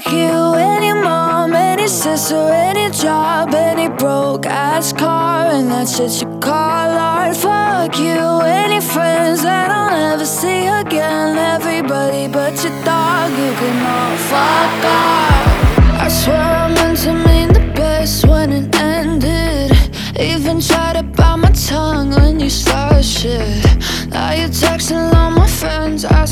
fuck you any mom your sister your job any broke ass car and that shit you call art. Fuck you any friends that I'll never see again. Everybody but your dog, you can all fuck off. I swear I meant to mean the best when it ended. Even tried to bite my tongue when you started shit.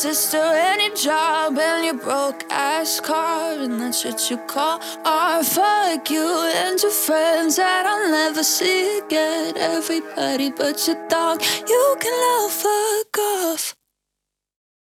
sister your job and your broke ass car and that shit you call art. Fuck you and your friends that I'll never see again. Everybody but your dog, you can all fuck off.